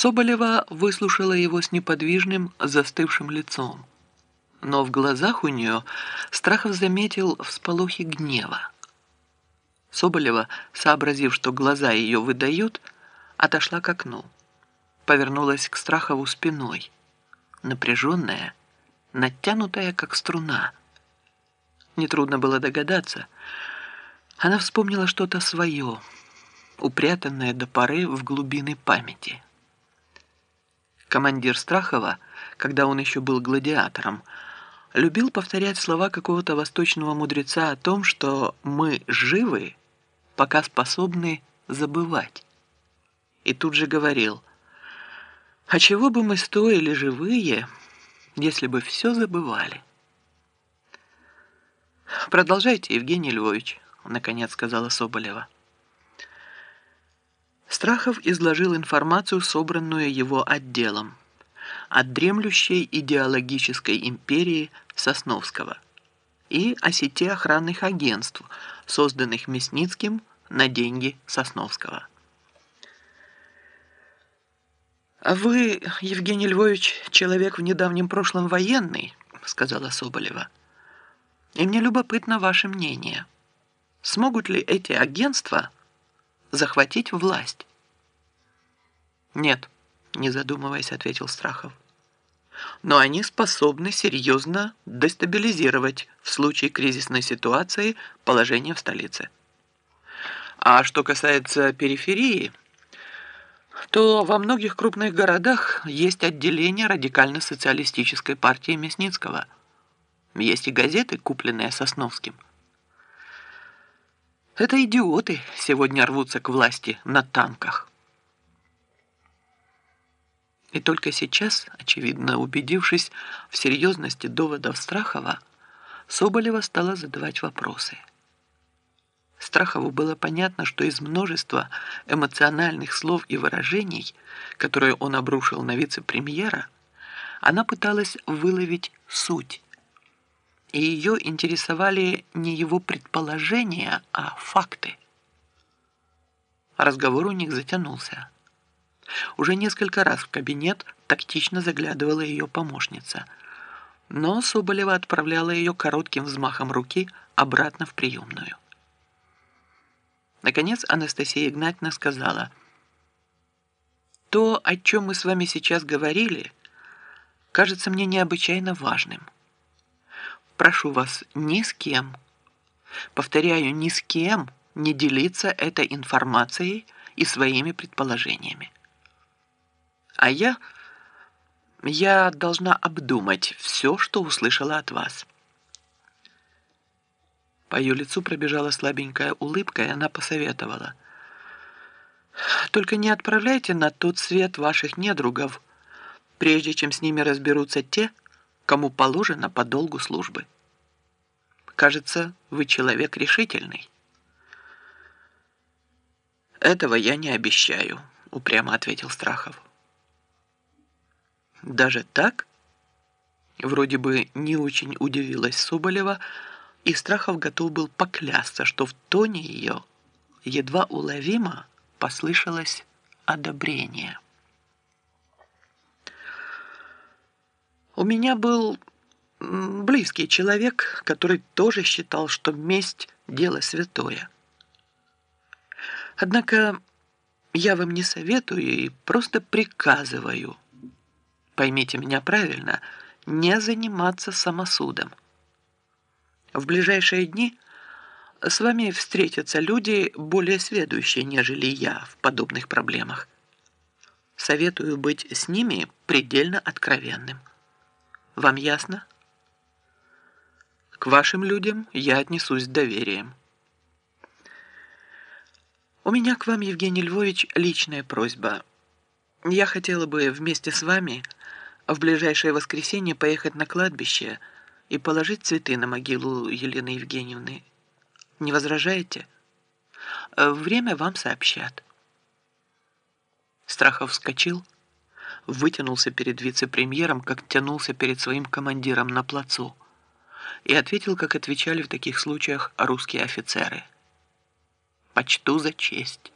Соболева выслушала его с неподвижным, застывшим лицом. Но в глазах у нее Страхов заметил всполохи гнева. Соболева, сообразив, что глаза ее выдают, отошла к окну. Повернулась к Страхову спиной, напряженная, натянутая, как струна. Нетрудно было догадаться. Она вспомнила что-то свое, упрятанное до поры в глубины памяти. Командир Страхова, когда он еще был гладиатором, любил повторять слова какого-то восточного мудреца о том, что мы живы, пока способны забывать. И тут же говорил, а чего бы мы стоили живые, если бы все забывали? «Продолжайте, Евгений Львович», — наконец сказала Соболева. Страхов изложил информацию, собранную его отделом, от дремлющей идеологической империи Сосновского и о сети охранных агентств, созданных Мясницким на деньги Сосновского. «А вы, Евгений Львович, человек в недавнем прошлом военный», сказала Соболева. «И мне любопытно ваше мнение. Смогут ли эти агентства захватить власть?» «Нет», не задумываясь, ответил Страхов но они способны серьезно дестабилизировать в случае кризисной ситуации положение в столице. А что касается периферии, то во многих крупных городах есть отделение радикально-социалистической партии Мясницкого. Есть и газеты, купленные Сосновским. Это идиоты сегодня рвутся к власти на танках. И только сейчас, очевидно убедившись в серьезности доводов Страхова, Соболева стала задавать вопросы. Страхову было понятно, что из множества эмоциональных слов и выражений, которые он обрушил на вице-премьера, она пыталась выловить суть. И ее интересовали не его предположения, а факты. Разговор у них затянулся. Уже несколько раз в кабинет тактично заглядывала ее помощница, но Соболева отправляла ее коротким взмахом руки обратно в приемную. Наконец Анастасия Игнатьевна сказала, «То, о чем мы с вами сейчас говорили, кажется мне необычайно важным. Прошу вас ни с кем, повторяю, ни с кем не делиться этой информацией и своими предположениями. А я... Я должна обдумать все, что услышала от вас. По ее лицу пробежала слабенькая улыбка, и она посоветовала. «Только не отправляйте на тот свет ваших недругов, прежде чем с ними разберутся те, кому положено по долгу службы. Кажется, вы человек решительный». «Этого я не обещаю», — упрямо ответил Страхов. Даже так? Вроде бы не очень удивилась Соболева, и Страхов готов был поклясться, что в тоне ее едва уловимо послышалось одобрение. У меня был близкий человек, который тоже считал, что месть – дело святое. Однако я вам не советую и просто приказываю – поймите меня правильно, не заниматься самосудом. В ближайшие дни с вами встретятся люди более сведущие, нежели я в подобных проблемах. Советую быть с ними предельно откровенным. Вам ясно? К вашим людям я отнесусь с доверием. У меня к вам, Евгений Львович, личная просьба. Я хотела бы вместе с вами в ближайшее воскресенье поехать на кладбище и положить цветы на могилу Елены Евгеньевны. Не возражаете? Э, время вам сообщат. Страхов вскочил, вытянулся перед вице-премьером, как тянулся перед своим командиром на плацу, и ответил, как отвечали в таких случаях русские офицеры. «Почту за честь».